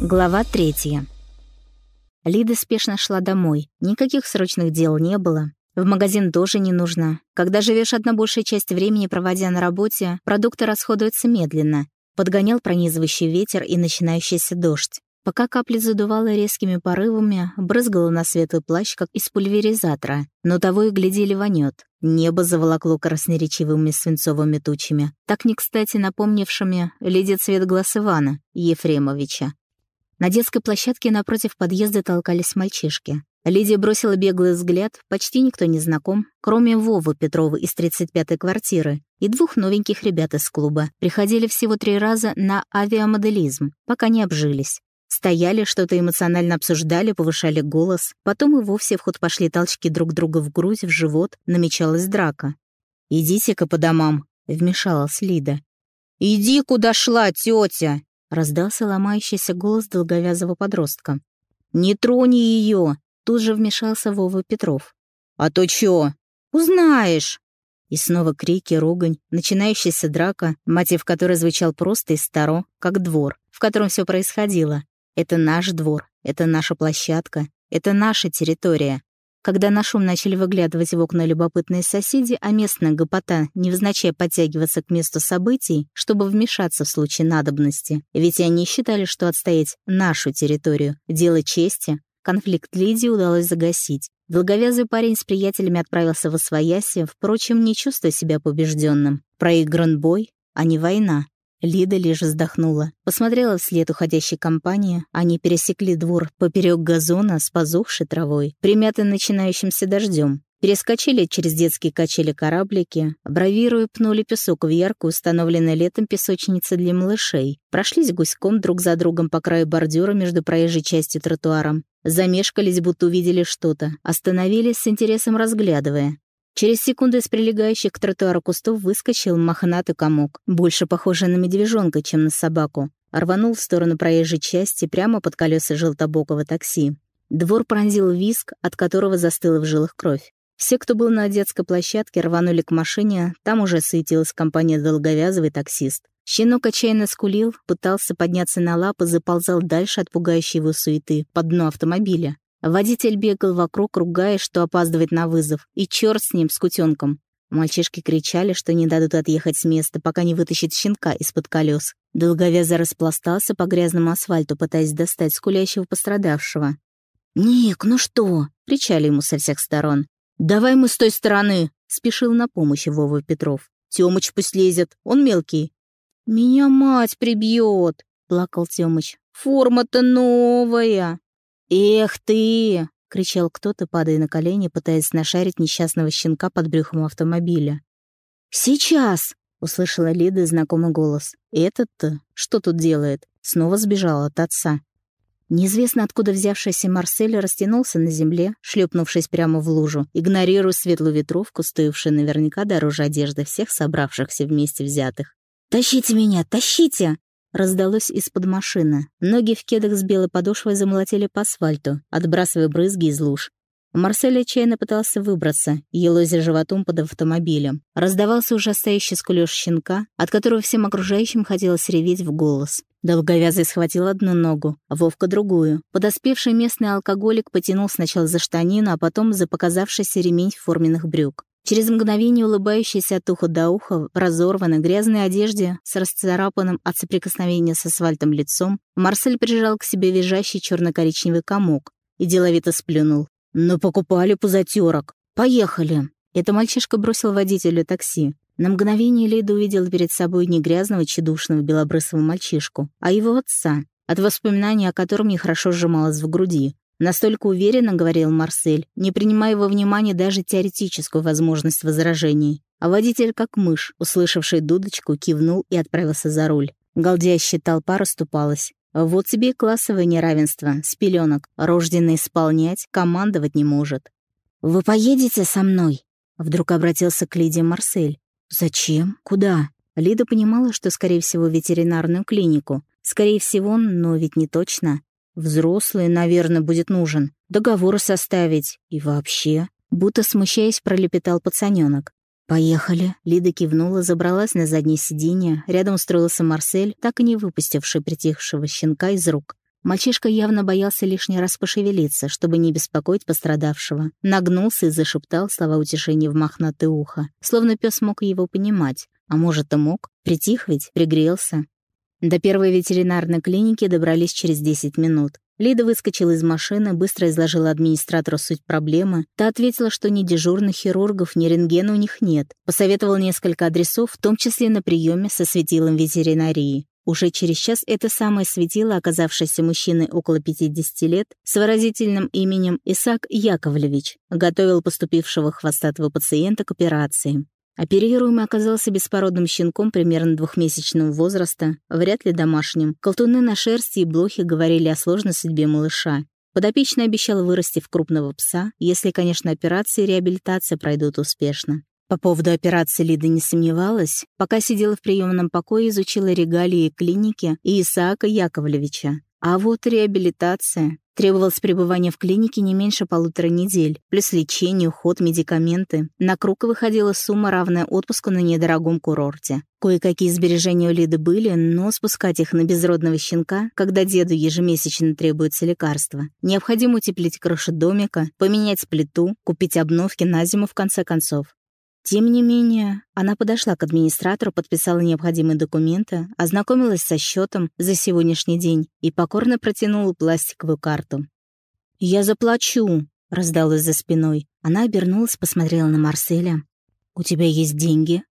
Глава третья. Лида спешно шла домой. Никаких срочных дел не было. В магазин тоже не нужно. Когда живешь одна большая часть времени, проводя на работе, продукты расходуются медленно. Подгонял пронизывающий ветер и начинающийся дождь. Пока капли задувало резкими порывами, брызгало на светлый плащ, как из пульверизатора, но того и глядели вонет. Небо заволокло красноречивыми свинцовыми тучами, так не кстати напомнившими Лиде цвет глаз Ивана Ефремовича. На детской площадке напротив подъезда толкались мальчишки. Лидия бросила беглый взгляд, почти никто не знаком, кроме Вовы Петрова из 35-й квартиры и двух новеньких ребят из клуба. Приходили всего три раза на авиамоделизм, пока не обжились. Стояли, что-то эмоционально обсуждали, повышали голос. Потом и вовсе в ход пошли толчки друг друга в грудь, в живот, намечалась драка. «Идите-ка по домам», — вмешалась Лида. «Иди, куда шла, тетя!» Раздался ломающийся голос долговязого подростка. «Не трони ее!» Тут же вмешался Вова Петров. «А то чё? Узнаешь!» И снова крики, ругань, начинающаяся драка, мотив которой звучал просто и старо, как двор, в котором все происходило. Это наш двор, это наша площадка, это наша территория. Когда на шум начали выглядывать в окна любопытные соседи, а местная гопота невзначай подтягиваться к месту событий, чтобы вмешаться в случае надобности, ведь они считали, что отстоять нашу территорию — дело чести, конфликт Лидии удалось загасить. Долговязый парень с приятелями отправился в Освояси, впрочем, не чувствуя себя побежденным. Проигран бой, а не война. Лида лишь вздохнула. Посмотрела вслед уходящей компании. Они пересекли двор поперек газона с позухшей травой, примятой начинающимся дождем. Перескочили через детские качели-кораблики, бравируя пнули песок в яркую, установленную летом песочницу для малышей. Прошлись гуськом друг за другом по краю бордюра между проезжей частью тротуаром. Замешкались, будто увидели что-то. Остановились с интересом разглядывая. Через секунду из прилегающих к тротуару кустов выскочил мохнатый комок, больше похожий на медвежонка, чем на собаку. Рванул в сторону проезжей части прямо под колеса желтобокого такси. Двор пронзил виск, от которого застыла в жилах кровь. Все, кто был на детской площадке, рванули к машине, там уже суетилась компания долговязовый таксист. Щенок отчаянно скулил, пытался подняться на лапы, заползал дальше от пугающей его суеты, под дно автомобиля. Водитель бегал вокруг, ругаясь, что опаздывает на вызов. И черт с ним, с кутенком. Мальчишки кричали, что не дадут отъехать с места, пока не вытащит щенка из-под колес. Долговязо распластался по грязному асфальту, пытаясь достать скулящего пострадавшего. «Ник, ну что?» — кричали ему со всех сторон. «Давай мы с той стороны!» — спешил на помощь Вова Петров. «Тёмыч пусть лезет, он мелкий». «Меня мать прибьет!» — плакал Тёмыч. «Форма-то новая!» «Эх ты!» — кричал кто-то, падая на колени, пытаясь нашарить несчастного щенка под брюхом автомобиля. «Сейчас!» — услышала Лида знакомый голос. «Этот-то что тут делает?» Снова сбежал от отца. Неизвестно откуда взявшийся Марсель растянулся на земле, шлепнувшись прямо в лужу, игнорируя светлую ветровку, стоившую наверняка дороже одежды всех собравшихся вместе взятых. «Тащите меня, тащите!» Раздалось из-под машины. Ноги в кедах с белой подошвой замолотили по асфальту, отбрасывая брызги из луж. Марсель отчаянно пытался выбраться, елозя животом под автомобилем. Раздавался ужасающий скулёж щенка, от которого всем окружающим хотелось реветь в голос. Долговязый схватил одну ногу, а Вовка — другую. Подоспевший местный алкоголик потянул сначала за штанину, а потом за показавшийся ремень форменных брюк. Через мгновение улыбающийся от уха до уха, в разорванной, грязной одежде, с расцарапанным от соприкосновения с асфальтом лицом, Марсель прижал к себе визжащий черно-коричневый комок и деловито сплюнул. «Ну, покупали пузатерок. Поехали!» Это мальчишка бросил водителю такси. На мгновение Лида увидела перед собой не грязного, чедушного, белобрысого мальчишку, а его отца, от воспоминаний о котором нехорошо сжималось в груди. Настолько уверенно говорил Марсель, не принимая во внимание даже теоретическую возможность возражений. А водитель, как мышь, услышавший дудочку, кивнул и отправился за руль. Галдящая толпа расступалась. Вот тебе классовое неравенство, с пеленок. Рожденный исполнять, командовать не может. «Вы поедете со мной?» Вдруг обратился к Лиде Марсель. «Зачем? Куда?» Лида понимала, что, скорее всего, ветеринарную клинику. Скорее всего, но ведь не точно. Взрослый, наверное, будет нужен. Договоры составить. И вообще. Будто смущаясь, пролепетал пацанёнок. «Поехали». Лида кивнула, забралась на заднее сиденье. Рядом устроился Марсель, так и не выпустивший притихшего щенка из рук. Мальчишка явно боялся лишний раз пошевелиться, чтобы не беспокоить пострадавшего. Нагнулся и зашептал слова утешения в мохнатое ухо, словно пес мог его понимать. А может, и мог. Притих ведь, пригрелся. До первой ветеринарной клиники добрались через 10 минут. Лида выскочила из машины, быстро изложила администратору суть проблемы. Та ответила, что ни дежурных хирургов, ни рентгена у них нет. Посоветовал несколько адресов, в том числе на приеме со светилом ветеринарии. Уже через час это самое светило, оказавшееся мужчиной около 50 лет, с выразительным именем Исаак Яковлевич, готовил поступившего хвостатого пациента к операции. Оперируемый оказался беспородным щенком примерно двухмесячного возраста, вряд ли домашним. Колтуны на шерсти и блохе говорили о сложной судьбе малыша. Подопечный обещал вырасти в крупного пса, если, конечно, операция и реабилитация пройдут успешно. По поводу операции Лида не сомневалась. Пока сидела в приемном покое, изучила регалии клиники и Исаака Яковлевича. А вот реабилитация. Требовалось пребывание в клинике не меньше полутора недель, плюс лечение, уход, медикаменты. На круг выходила сумма, равная отпуску на недорогом курорте. Кое-какие сбережения у Лиды были, но спускать их на безродного щенка, когда деду ежемесячно требуется лекарство. Необходимо утеплить крышу домика, поменять плиту, купить обновки на зиму в конце концов. Тем не менее, она подошла к администратору, подписала необходимые документы, ознакомилась со счетом за сегодняшний день и покорно протянула пластиковую карту. «Я заплачу», — раздалась за спиной. Она обернулась, посмотрела на Марселя. «У тебя есть деньги?»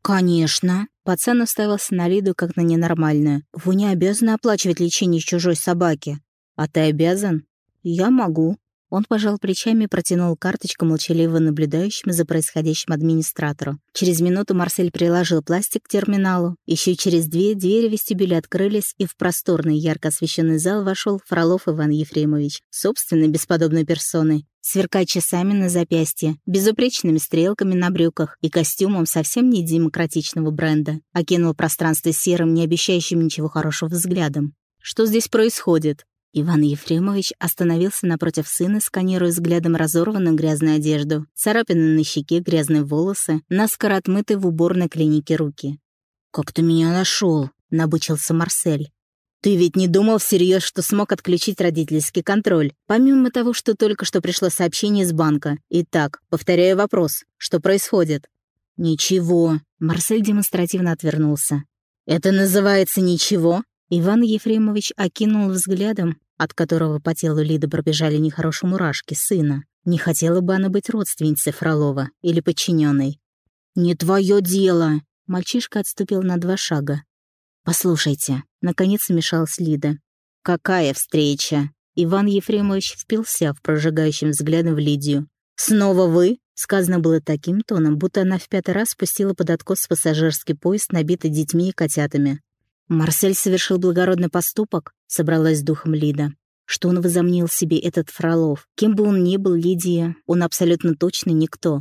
«Конечно». Пацан уставился на Лиду как на ненормальную. «Вы не обязаны оплачивать лечение чужой собаки». «А ты обязан?» «Я могу», он пожал плечами и протянул карточку молчаливо наблюдающему за происходящим администратору. Через минуту Марсель приложил пластик к терминалу. Еще через две двери вестибюля открылись, и в просторный, ярко освещенный зал вошел Фролов Иван Ефремович, собственной бесподобной персоной, сверкая часами на запястье, безупречными стрелками на брюках и костюмом совсем не демократичного бренда. Окинул пространство серым, не обещающим ничего хорошего взглядом. «Что здесь происходит?» Иван Ефремович остановился напротив сына, сканируя взглядом разорванную грязную одежду, царапины на щеке, грязные волосы, наскоро отмытые в уборной клинике руки. «Как ты меня нашел? набычился Марсель. «Ты ведь не думал всерьез, что смог отключить родительский контроль, помимо того, что только что пришло сообщение из банка. Итак, повторяю вопрос. Что происходит?» «Ничего». Марсель демонстративно отвернулся. «Это называется ничего?» Иван Ефремович окинул взглядом от которого по телу Лиды пробежали нехорошие мурашки, сына. Не хотела бы она быть родственницей Фролова или подчиненной. «Не твое дело!» Мальчишка отступил на два шага. «Послушайте», — наконец вмешалась Лида. «Какая встреча?» Иван Ефремович впился в прожигающим взглядом в Лидию. «Снова вы?» — сказано было таким тоном, будто она в пятый раз спустила под откос пассажирский поезд, набитый детьми и котятами. Марсель совершил благородный поступок, собралась с духом Лида. Что он возомнил себе этот Фролов? Кем бы он ни был, Лидия, он абсолютно точно никто.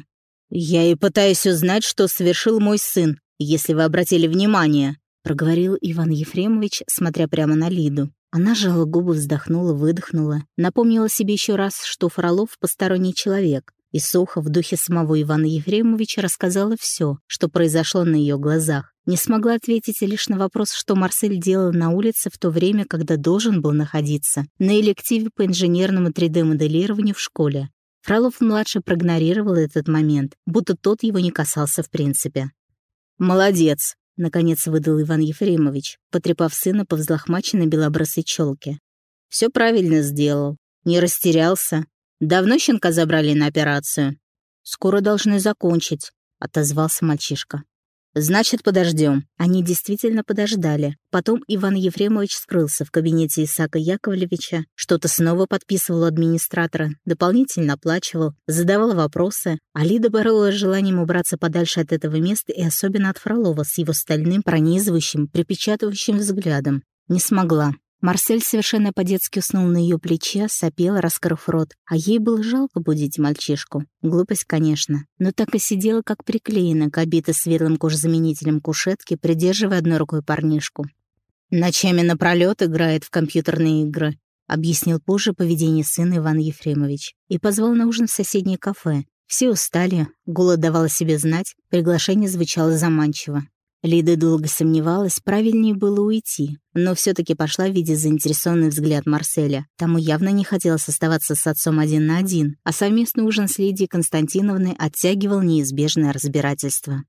«Я и пытаюсь узнать, что совершил мой сын, если вы обратили внимание», проговорил Иван Ефремович, смотря прямо на Лиду. Она жала губы, вздохнула, выдохнула, напомнила себе еще раз, что Фролов — посторонний человек, и сухо в духе самого Ивана Ефремовича рассказала все, что произошло на ее глазах. Не смогла ответить лишь на вопрос, что Марсель делал на улице в то время, когда должен был находиться на элективе по инженерному 3D-моделированию в школе. Фролов-младший проигнорировал этот момент, будто тот его не касался в принципе. «Молодец!» — наконец выдал Иван Ефремович, потрепав сына по взлохмаченной белобрысой челке. «Все правильно сделал. Не растерялся. Давно щенка забрали на операцию?» «Скоро должны закончить», — отозвался мальчишка. «Значит, подождем». Они действительно подождали. Потом Иван Ефремович скрылся в кабинете Исака Яковлевича, что-то снова подписывал администратора, дополнительно оплачивал, задавал вопросы, а Лида боролась желанием убраться подальше от этого места и особенно от Фролова с его стальным, пронизывающим, припечатывающим взглядом. Не смогла. Марсель совершенно по-детски уснул на ее плече, сопел, раскрыв рот, а ей было жалко будить мальчишку. Глупость, конечно, но так и сидела, как приклеена к обитой светлым кожзаменителем кушетки, придерживая одной рукой парнишку. «Ночами напролёт играет в компьютерные игры», объяснил позже поведение сына Иван Ефремович и позвал на ужин в соседнее кафе. Все устали, голод давал себе знать, приглашение звучало заманчиво. Лида долго сомневалась, правильнее было уйти, но все таки пошла, видя заинтересованный взгляд Марселя. Тому явно не хотелось оставаться с отцом один на один, а совместный ужин с Лидией Константиновной оттягивал неизбежное разбирательство.